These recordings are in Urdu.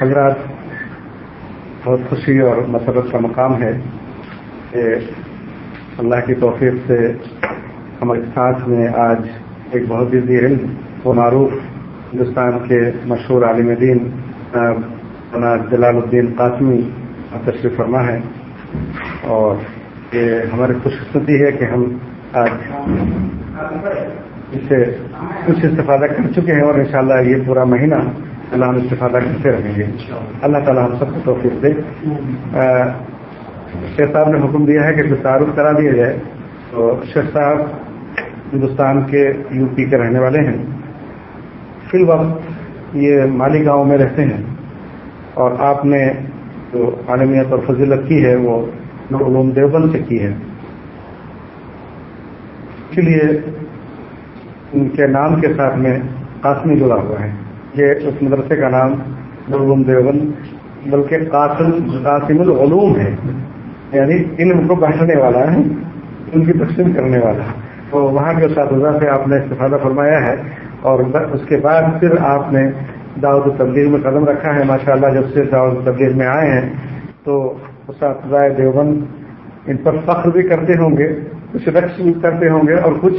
حضرات، بہت خوشی اور مسرت کا مقام ہے کہ اللہ کی توفیق سے ہمارے ساتھ میں آج ایک بہت ہی علم و معروف ہندوستان کے مشہور عالم دین جلال الدین قاسمی تشریف فرما ہے اور یہ ہماری خوش قسمتی ہے کہ ہم آج اس سے کچھ استفادہ کر چکے ہیں اور انشاءاللہ یہ پورا مہینہ اللہ ہم استفادہ کرتے رہیں گے. اللہ تعالیٰ ہم سب کو توفیق دے. شیخ صاحب نے حکم دیا ہے کہ کچھ تعارف کرا دیا جائے تو شیخ صاحب ہندوستان کے یو پی کے رہنے والے ہیں. فی الوقت یہ مالی گاؤں میں رہتے ہیں اور آپ نے جو عالمیت اور فضیلت کی ہے وہ علوم دیوبند سے کی ہے. اس لیے ان کے نام کے ساتھ میں قاسمی جڑا ہوا ہے. یہ اس مدرسے کا نام علوم دیوبند، بلکہ قاسم قاسم العلوم ہے۔ یعنی علم کو بانٹنے والا ہے، ان کی تقسیم کرنے والا۔ ہے تو وہاں کے اساتذہ سے آپ نے استفادہ فرمایا ہے، اور اس کے بعد پھر آپ نے دعوت تبدیل میں قدم رکھا ہے۔ ماشاء اللہ جب سے دعوت تبدیل میں آئے ہیں، تو اساتذہ دیوبند ان پر فخر بھی کرتے ہوں گے، کچھ رقص بھی کرتے ہوں گے، اور کچھ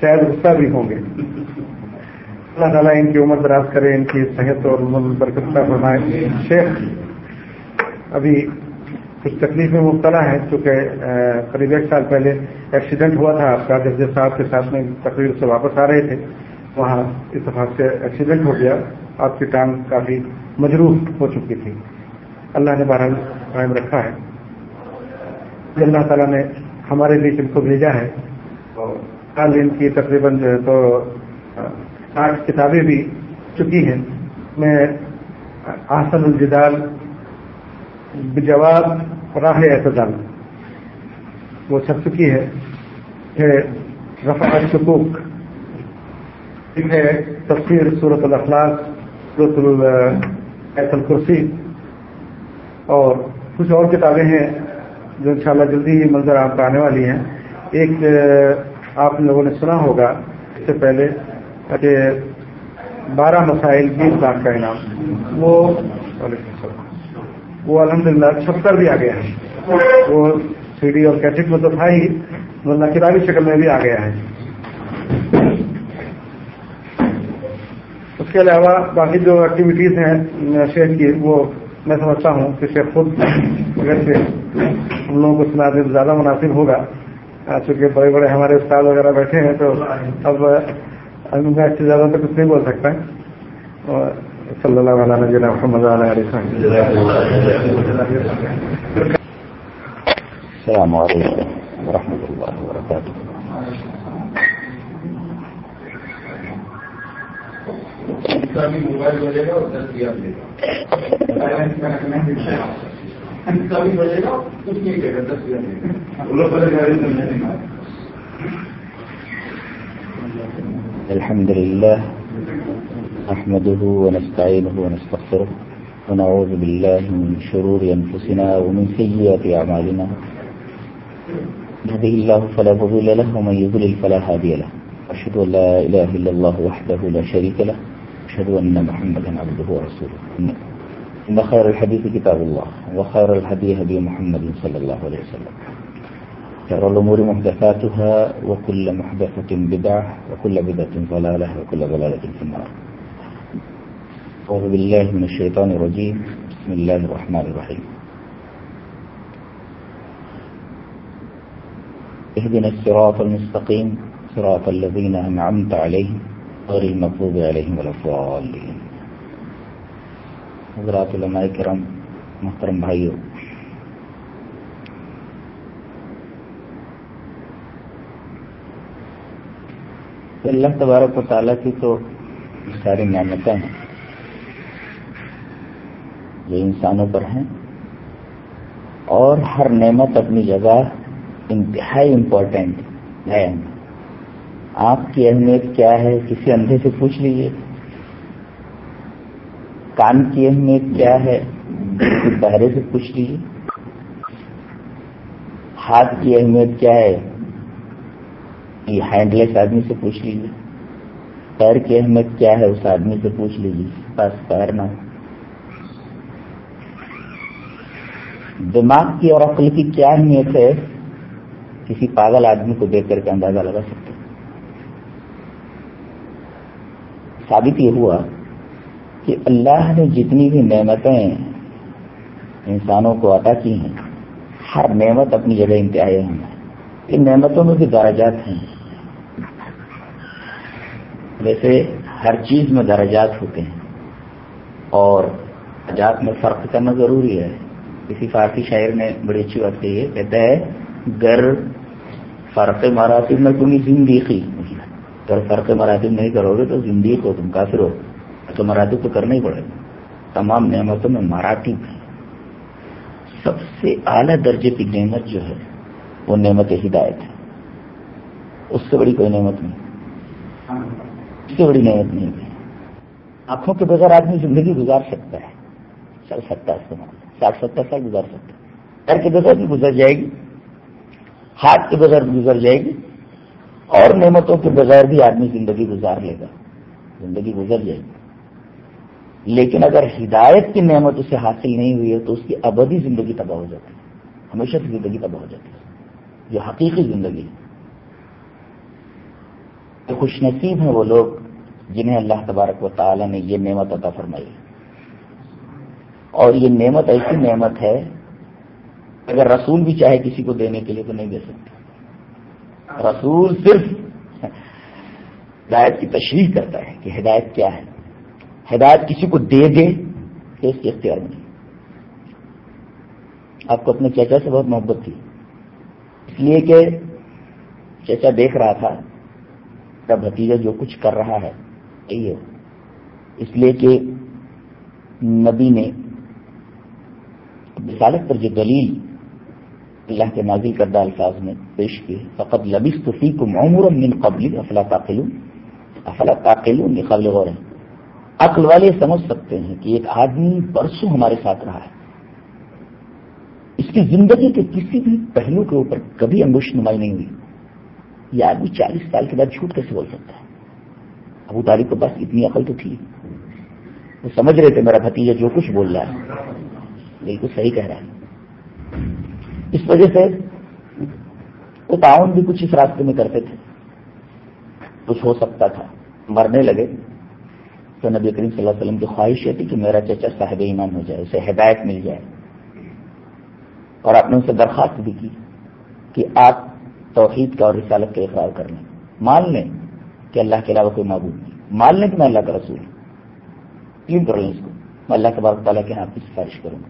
شاید غصہ بھی ہوں گے۔ اللہ تعالیٰ ان کی عمر دراز کرے، ان کی صحت اور برکت فرمائے۔ شیخ، ابھی کچھ تکلیف میں مبتلا ہے چونکہ قریب ایک سال پہلے ایکسیڈنٹ ہوا تھا۔ آپ کا جب صاحب کے ساتھ میں تقریر سے واپس آ رہے تھے، وہاں اتفاق سے ایکسیڈنٹ ہو گیا۔ آپ کی ٹانگ کافی مجروح ہو چکی تھی۔ اللہ نے بہرحال قائم رکھا ہے۔ اللہ تعالیٰ نے ہمارے بیچ ان کو بھیجا ہے۔ اور کل ان کی تقریباً جو ہے تو آٹھ کتابیں بھی چکی ہیں۔ میں آسن الجدال جواب راہ اعتدال، وہ چھپ چکی ہے کہ رفع شکوک ہے تفسیر صورت الاخلاق صورت ایت الکرسی۔ اور کچھ اور کتابیں ہیں جو انشاءاللہ جلدی ہی منظر آپ کا آنے والی ہیں۔ ایک آپ لوگوں نے سنا ہوگا، اس سے پہلے بارہ مسائل بیس لاکھ کا انعام۔ وہ وہ الحمد للہ چھپتر بھی آ گیا ہے۔ وہ سی ڈی اور کیسٹ میں تو تھا ہی، ورنہ کتابی شکل میں بھی آ گیا ہے۔ اس کے علاوہ باقی جو ایکٹیویٹیز ہیں شیخ کی، وہ میں سمجھتا ہوں کہ شیخ خود اگر سے ہم لوگوں کو سنا زیادہ مناسب ہوگا۔ چونکہ بڑے بڑے ہمارے استاد وغیرہ بیٹھے ہیں تو اب میں اس سے زیادہ تو کچھ نہیں بول سکتا صلی اللہ علیہ نبینا محمد علیہ السلام علیکم ورحمۃ اللہ وبرکاتہ۔ موبائل بجے گا اور دس دے گا۔ بجے گا کچھ نہیں کہے گا دس دے گا الحمد لله نحمده ونستعينه ونستغفره ونعوذ بالله من شرور أنفسنا ومن سيئات أعمالنا. نهده الله فلا مضل له ومن يضلل فلا هادي له. أشهد أن لا إله إلا الله وحده لا شريك له. أشهد أن محمدا عبده ورسوله. إن خير الحديث كتاب الله وخير الهدي هدي محمد صلى الله عليه وسلم. شر الأمور محدثاتها وكل محدثة بدعة وكل بدعة ضلالة وكل ضلالة في النار. أعوذ بالله من الشيطان الرجيم. بسم الله الرحمن الرحيم. اهدنا الصراط المستقيم. صراط الذين أنعمت عليهم غير المغضوب عليهم ولا الضالين. حضرات علماء کرام محترم بھائیوں اللہ تبارک و تعالیٰ کی تو ساری نعمتیں ہیں۔ جو انسانوں پر ہیں اور ہر نعمت اپنی جگہ انتہائی امپورٹینٹ ہے۔ آپ کی اہمیت کیا ہے کسی اندھے سے پوچھ لیجیے کان کی اہمیت کیا ہے کسی بہرے سے پوچھ لیجیے ہاتھ کی اہمیت کیا ہے یہ ہینڈ لیس آدمی سے پوچھ لیجیے پیر کی اہمیت کیا ہے، اس آدمی سے پوچھ لیجیے پاس پیر نہ ہو۔ دماغ کی اور عقل کی کیا اہمیت ہے؟ کسی پاگل آدمی کو دیکھ کر کے اندازہ لگا سکتے ثابت یہ ہوا کہ اللہ نے جتنی بھی نعمتیں انسانوں کو عطا کی ہیں، ہر نعمت اپنی جگہ انتہائی ہیں ان نعمتوں میں بھی درجات ہیں۔ ویسے ہر چیز میں درجات ہوتے ہیں اور درجات میں فرق کرنا ضروری ہے۔ کسی فارسی شاعر نے بڑی اچھی بات کہی ہے، کہتا ہے، گر فرق مراتب میں تمہیں زندگی اگر فرق مراتب نہیں کرو گے تو زندگی کو تم کافر ہو تو مراتب تو کرنا ہی پڑے گا۔ تمام نعمتوں میں مراتب ہیں۔ سب سے اعلیٰ درجے کی نعمت جو ہے، وہ نعمت ہدایت ہے۔ اس سے بڑی کوئی نعمت نہیں۔ اس سے بڑی نعمت نہیں ہے آنکھوں کے بغیر آدمی زندگی گزار سکتا ہے۔ چل سکتا ہے استعمال ساٹھ ستر سال گزار سکتے گھر کے بغیر بھی گزر جائے گی۔ ہاتھ کے بغیر بھی گزر جائے گی۔ اور نعمتوں کے بغیر بھی آدمی زندگی گزار لے گا۔ زندگی گزر جائے گی۔ لیکن اگر ہدایت کی نعمت اسے حاصل نہیں ہوئی ہے تو اس کی ابدی زندگی تباہ ہو جاتی ہے۔ ہمیشہ کی زندگی تباہ ہو جاتی ہے۔ جو حقیقی زندگی تو خوش نصیب ہیں وہ لوگ۔ جنہیں اللہ تبارک و تعالی نے یہ نعمت عطا فرمائی اور یہ نعمت ایسی نعمت ہے، اگر رسول بھی چاہے کسی کو دینے کے لیے تو نہیں دے سکتے۔ رسول صرف ہدایت کی تشریح کرتا ہے کہ ہدایت کیا ہے۔ ہدایت کسی کو دے دے کہ اس کے اختیار میں آپ کو اپنے چچا سے بہت محبت تھی۔ اس لیے کہ چچا دیکھ رہا تھا کا بھتیجا جو کچھ کر رہا ہے یہی ہے۔ اس لیے کہ نبی نے رسالت پر جو دلیل اللہ کے نازل کردہ الفاظ میں پیش کی فقط لبیس تو فی کو معمور من قبل افلا تاخل افلا تاخل یہ قبل غور ہے۔ عقل والے سمجھ سکتے ہیں کہ ایک آدمی برسوں ہمارے ساتھ رہا ہے۔ اس کی زندگی کے کسی بھی پہلو کے اوپر کبھی انگوش نمائی نہیں ہوئی۔ یہ آدمی چالیس سال کے بعد جھوٹ کیسے بول سکتا ہے؟ ابو طالب کے پاس اتنی عقل تو تھی۔ وہ سمجھ رہے تھے میرا بھتیجا جو کچھ بول رہا ہے۔ بالکل صحیح کہہ رہا ہے۔ اس وجہ سے وہ تعاون بھی کچھ اس راستے میں کرتے تھے۔ کچھ ہو سکتا تھا۔ مرنے لگے۔ تو نبی کریم صلی اللہ علیہ وسلم کی خواہش یہ تھی کہ میرا چچا صاحب ایمان ہو جائے، اسے ہدایت مل جائے۔ اور آپ نے اسے درخواست بھی کی کہ آپ توحید کا اور رسالت کا اقرار کر لیں۔ مان لیں کہ اللہ کے علاوہ کوئی معبود نہیں۔ مان لیں کہ میں اللہ کا رسول ہوں۔ کیوں کر لیں اس کو۔ میں اللہ تبارک تعالیٰ کے یہاں کی سفارش کروں گا۔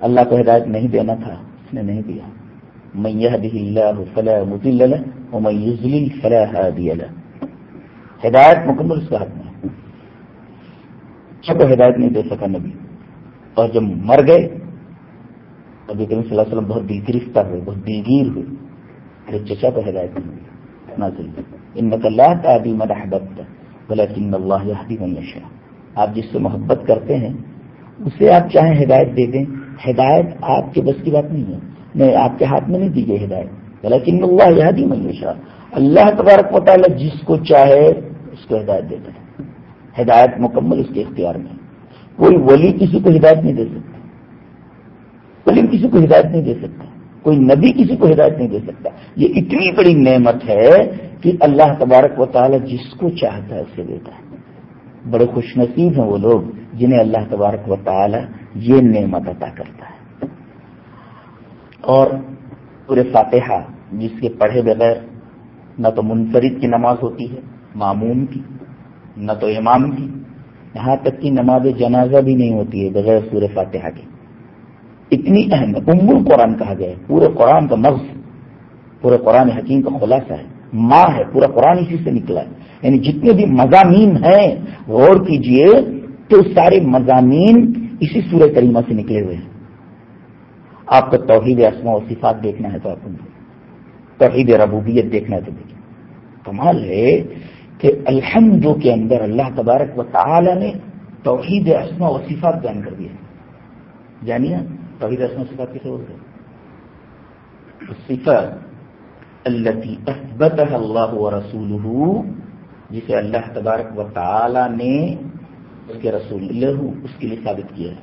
اللہ کو ہدایت نہیں دینا تھا، اس نے نہیں دیا۔ میں یہ اللہ فلاح مزل اور میں یوزلی فلاح له۔ ہدایت مکمل اس کے ہاتھ میں کو ہدایت نہیں دے سکا نبی، اور جب مر گئے نبی کریم صلی اللہ علیہ وسلم بہت دل گرفتہ ہوئے، بہت دلگیر ہوئے۔ پھر چچا کو ہدایت نہیں ہوئی ان اللہ تعبی مدحبت بلکن اللہ یہدی من یشاء۔ آپ جس سے محبت کرتے ہیں، اسے آپ چاہیں ہدایت دے دیں۔ ہدایت آپ کے بس کی بات نہیں ہے۔ نہیں، آپ کے ہاتھ میں نہیں دی گئی ہدایت۔ لیکن اللہ یہدی من یشاء۔ اللہ تبارک و جس کو چاہے، اس کو ہدایت دیتے ہیں ہدایت مکمل اس کے اختیار میں کوئی ولی کسی کو ہدایت نہیں دے سکتا۔ ولی کسی کو ہدایت نہیں دے سکتا کوئی نبی کسی کو ہدایت نہیں دے سکتا۔ یہ اتنی بڑی نعمت ہے کہ اللہ تبارک و تعالیٰ جس کو چاہتا ہے اسے دیتا ہے۔ بڑے خوش نصیب ہیں وہ لوگ جنہیں اللہ تبارک و تعالی یہ نعمت عطا کرتا ہے۔ اور پورے فاتحہ، جس کے پڑھے بغیر نہ تو منفرد کی نماز ہوتی ہے معموم کی، نہ تو امام کی، یہاں تک کہ نماز جنازہ بھی نہیں ہوتی ہے بغیر سورہ فاتحہ کی اتنی اہم ہے ام القرآن کہا گیا ہے، پورے قرآن کا مغز، پورے قرآن حکیم کا خلاصہ ہے، ماں ہے، پورا قرآن اسی سے نکلا ہے۔ یعنی جتنے بھی مضامین ہیں، غور کیجیے تو سارے مضامین اسی سورہ کریمہ سے نکلے ہوئے ہیں۔ آپ کو توحید اسما و صفات دیکھنا ہے تو آپ توحید ربوبیت دیکھنا ہے تو دیکھیں۔ کمال ہے کہ الحمد کے اندر اللہ تبارک و تعالی نے توحید اسما و صفات بیان کر دیا جانیے توحید اسما صفات کیسے بولتے صفت اللہ اثبتها اللہ و رسول جسے اللہ تبارک و تعالی نے اس کے رسول لہو اس کے لیے ثابت کیا ہے۔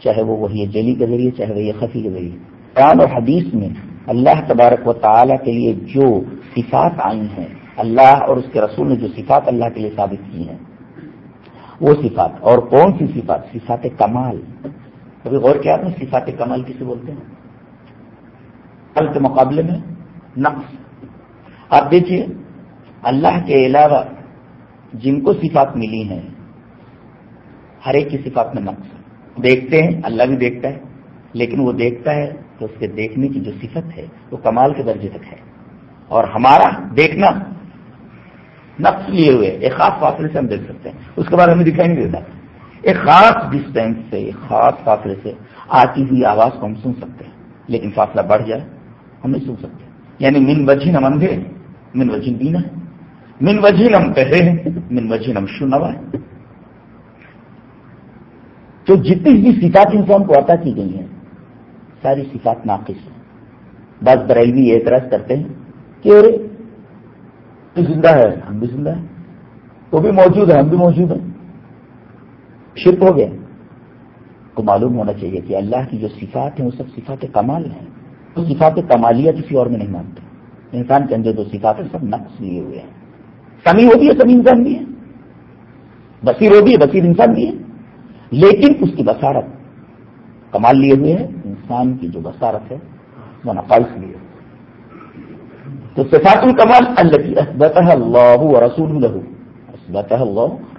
چاہے وہ وہی جلی کے ذریعے، چاہے وہی خفی کے ذریعے۔ قرآن اور حدیث میں اللہ تبارک و تعالیٰ کے لیے جو صفات آئی ہیں، اللہ اور اس کے رسول نے جو صفات اللہ کے لیے ثابت کی ہیں، وہ صفات اور کون سی صفات؟ صفات کمال۔ کبھی غور کیا آپ نے صفات کمال کسے بولتے ہیں؟ کل کے مقابلے میں نقص۔ آپ دیکھیے، اللہ کے علاوہ جن کو صفات ملی ہیں، ہر ایک کی صفات میں نقص۔ دیکھتے ہیں، اللہ بھی دیکھتا ہے، لیکن وہ دیکھتا ہے تو اس کے دیکھنے کی جو صفت ہے، وہ کمال کے درجے تک ہے۔ اور ہمارا دیکھنا نقص لیے ہوئے، ایک خاص فاصلے سے ہم دیکھ سکتے ہیں۔ اس کے بعد ہمیں دکھائی نہیں دیتا۔ ایک خاص ڈسٹینس سے، ایک خاص فاصلے سے آتی ہوئی آواز کو ہم سن سکتے ہیں، لیکن فاصلہ بڑھ جائے، ہم نہیں سن سکتے۔ یعنی من وجہ نم اندھے من وجہ بینا ہے۔ من وجہ نم پہرے ہیں، من وجہ نم شنوا ہے تو جتنی بھی صفات انسان کو عطا کی گئی ہیں، ساری صفات ناقص ہیں۔ بس بریلوی اعتراض کرتے ہیں کہ ارے زندہ ہے، ہم بھی زندہ ہیں۔ وہ بھی موجود ہے، ہم بھی موجود ہیں۔ شرک ہو گیا۔ کو معلوم ہونا چاہیے کہ اللہ کی جو صفات ہیں، وہ سب صفات کمال ہیں۔ وہ صفات کمالیہ کسی اور میں نہیں مانتے۔ انسان کے اندر جو صفات ہیں، سب نقص لیے ہوئے ہیں۔ سمی ہوتی ہے سمی انسان بھی ہے۔ بصیر ہوتی ہے، بصیر انسان بھی ہے۔ لیکن اس کی بصارت کمال لیے ہوئے ہیں انسان کی جو بصارت ہے، وہ نقائص لیے تو صفات الکمال اللہ کی اسبت اللہ رسول الہ اسبت اللہ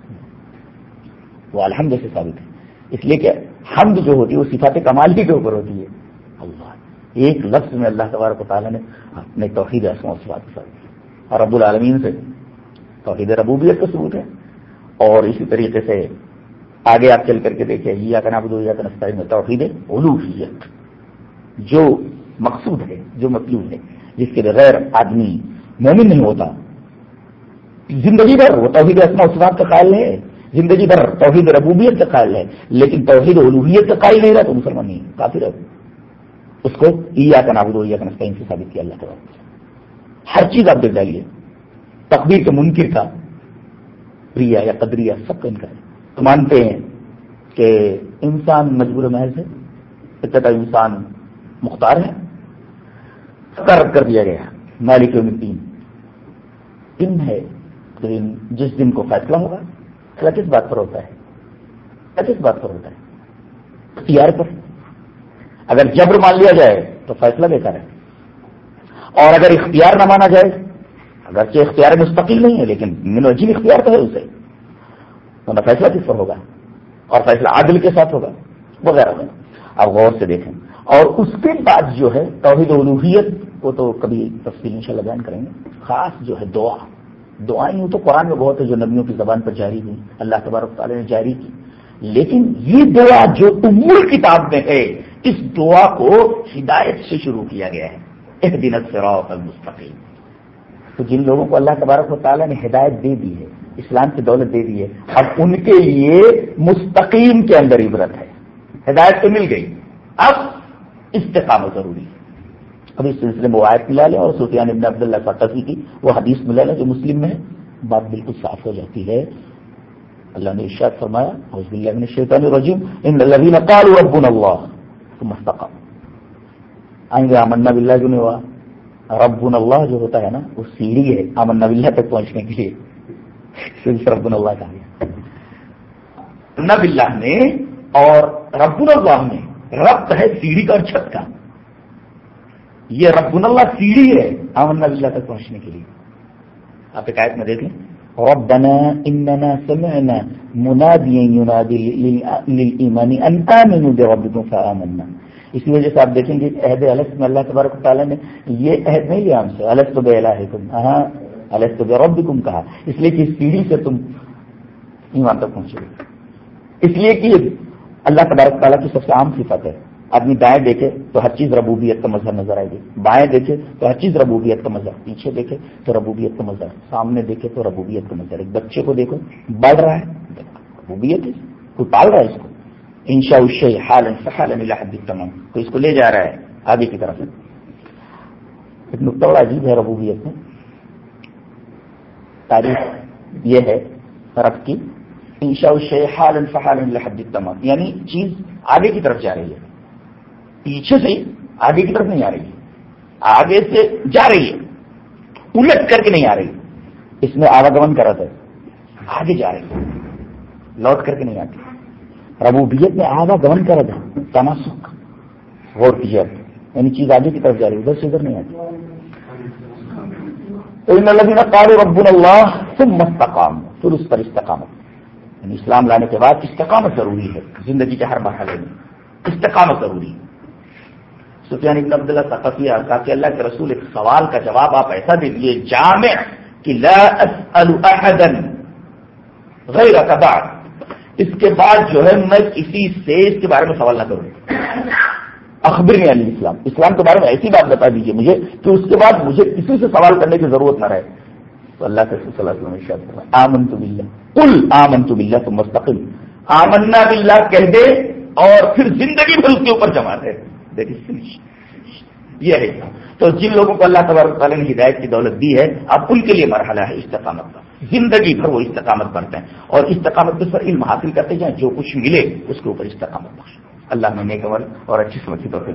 وہ الحمد سے ثابت ہے۔ اس لیے کہ حمد جو ہوتی ہے وہ صفات کمال ہی کے اوپر ہوتی ہے۔ اللہ، ایک لفظ میں اللہ تبارک و تعالیٰ نے اپنے توحید اسما و صفات کے ساتھ اور رب العالمین سے توحید ربوبیت کا ثبوت ہے۔ اور اسی طریقے سے آگے آپ چل کر کے دیکھیں یا کا نابود یا کا میں توحید الوحیت۔ جو مقصود ہے، جو مطلوب ہے، جس کے بغیر آدمی مومن نہیں ہوتا، زندگی بھر وہ توحید اسما و صفات کا قائل ہے۔ زندگی بھر توحید ربوبیت کا قائل ہے، لیکن توحید الوحیت کا قائل نہیں رہا تو مسلمان نہیں کافی رہ اس کو یا کا نابود یا کا نستا سے ثابت کیا اللہ تعالیٰ ہر چیز آپ دیکھ ڈالیے تقبیر کے منکر کا پریا یا قدریا، سب کا انکار تو مانتے ہیں کہ انسان مجبور محض ہے ابتدا انسان مختار ہے۔ رد کر دیا گیا۔ مالک الدین۔ دن ہے جس دن کو فیصلہ ہوگا۔ فیصلہ کس بات پر ہوتا ہے؟ کس بات پر ہوتا ہے؟ اختیار پر۔ اگر جبر مان لیا جائے تو فیصلہ بیکار ہے۔ اور اگر اختیار نہ مانا جائے، اگرچہ اختیار مستقل نہیں ہے، لیکن منوجین اختیار تو ہے اسے۔ تو نہ فیصلہ کس پر ہوگا؟ اور فیصلہ عادل کے ساتھ ہوگا، وغیرہ۔ وغیرہ آپ غور سے دیکھیں۔ اور اس کے بعد جو ہے، توحید الوحیت کو تو کبھی تفصیل انشاءاللہ بیان کریں گے۔ خاص جو ہے دعا۔ دعائیں تو قرآن میں بہت ہے جو نبیوں کی زبان پر جاری ہوئی، اللہ تبارک تعالیٰ نے جاری کی۔ لیکن یہ دعا جو امول کتاب میں ہے، اس دعا کو ہدایت سے شروع کیا گیا ہے۔ ایک دن فراق المستقیم۔ تو جن لوگوں کو اللہ تبارک و تعالیٰ نے ہدایت دے دی ہے، اسلام کی دولت دے دی ہے، اب ان کے لیے مستقیم کے اندر عبرت ہے۔ ہدایت تو مل گئی۔ اب استقامت ضروری ہے۔ اب اس سلسلے میں وہ آیت ملا لیں اور سفیان ابن عبداللہ فاطفی کی، وہ حدیث ملا لیں جو مسلم میں ہے۔ بات بالکل صاف ہو جاتی ہے۔ اللہ نے ارشاد فرمایا حضب اللہ نے شیطان الرجیم، ان الذين قالوا ربنا الله ثم استقاموا آئیں گے امنا باللہ جو نہیں ہوا، ربنا اللہ جو ہوتا ہے نا، وہ سیڑھی ہے امنا باللہ تک پہنچنے کے لیے۔ صرف ربنا اللہ کہا گیا امنا باللہ نے اور ربنا اللہ نے رب ہے سیڑھی کا اور چھت کا۔ یہ رب اللہ سیڑھی ہے۔ امن اللہ تک پہنچنے کے لیے۔ آپ ایک آیت میں دیکھ لیں۔ ربنا اننا سمعنا مناديا ينادي للايمان ان امنوا بربكم فآمنا۔ اس وجہ سے آپ دیکھیں گے عہد الست میں اللہ تبارک تعالیٰ نے یہ عہد نہیں لیا ہم سے۔ الست بے الہکم۔ ہاں الست بربکم کہا۔ اس لیے کہ اس سیڑھی سے تم ایمان تک پہنچے۔ گے اس لیے کہ اللہ تبارک تعالیٰ کی سب سے عام صفت ہے۔ آدمی دائیں دیکھے تو ہر چیز ربوبیت کا مظہر نظر آئے گی۔ بائیں دیکھے تو ہر چیز ربوبیت کا مظہر، پیچھے دیکھے تو ربوبیت کا مظہر، سامنے دیکھے تو ربوبیت کا مظہر۔ ایک بچے کو دیکھو، بڑھ رہا ہے ربوبیت ہے، کوئی پال رہا ہے اس کو؟ انشا اشے حال حال تمام تو اس کو لے جا رہا ہے آگے کی طرف۔ ایک نقطہ بڑا عجیب ہے ربوبیت میں۔ تاریخ یہ ہے رب کی، انشاء حال فحال لحد تمام یعنی چیز آگے کی طرف جا رہی ہے۔ پیچھے سے آگے کی طرف نہیں آ رہی آگے سے جا رہی ہے۔ الٹ کر کے نہیں آ رہی۔ اس میں آواگمن کرا تھا۔ آگے جا رہی ہے۔ لوٹ کر کے نہیں آتی۔ ربوبیت میں آواگمن کرا تھا۔ تناسک غور کیجیے یعنی چیز آگے کی طرف جا رہی ہے۔ ادھر سے ادھر نہیں آتی۔ ان رب اللہ ثم استقام پھر اس پر استقامت۔ یعنی اسلام لانے کے بعد استقامت ضروری ہے۔ زندگی کے ہر مرحلے میں استقامت ضروری ہے۔ سفیان ابن عبداللہ ثقفی کہا کہ اللہ کے رسول ایک سوال کا جواب آپ ایسا دے دیے جامع کہ لا اسأل احدا غیر بعد۔ اس کے بعد جو ہے میں کسی سے اس کے بارے میں سوال نہ کروں۔ اخبر علی اسلام اسلام کے بارے میں ایسی بات بتا دیجیے مجھے کہ اس کے بعد مجھے کسی سے سوال کرنے کی ضرورت نہ رہے۔ تو اللہ کے صلی اللہ علیہ وسلم آمن تو بلّہ کل آمن تو بلّہ تو مستقل آمنا بلّہ کہہ دے اور پھر زندگی بھر اس کے اوپر جما دے یہ ہے۔ تو جن لوگوں کو اللہ تبارک تعالیٰ نے ہدایت کی دولت دی ہے، اب ان کے لیے مرحلہ ہے استقامت کا۔ زندگی بھر وہ استقامت کرتے ہیں۔ اور استقامت کے پر علم حاصل کرتے جائیں جو کچھ ملے، اس کے اوپر استقامت بخش۔ اللہ نے نیک عمل اور اچھی سمجھی طور پہ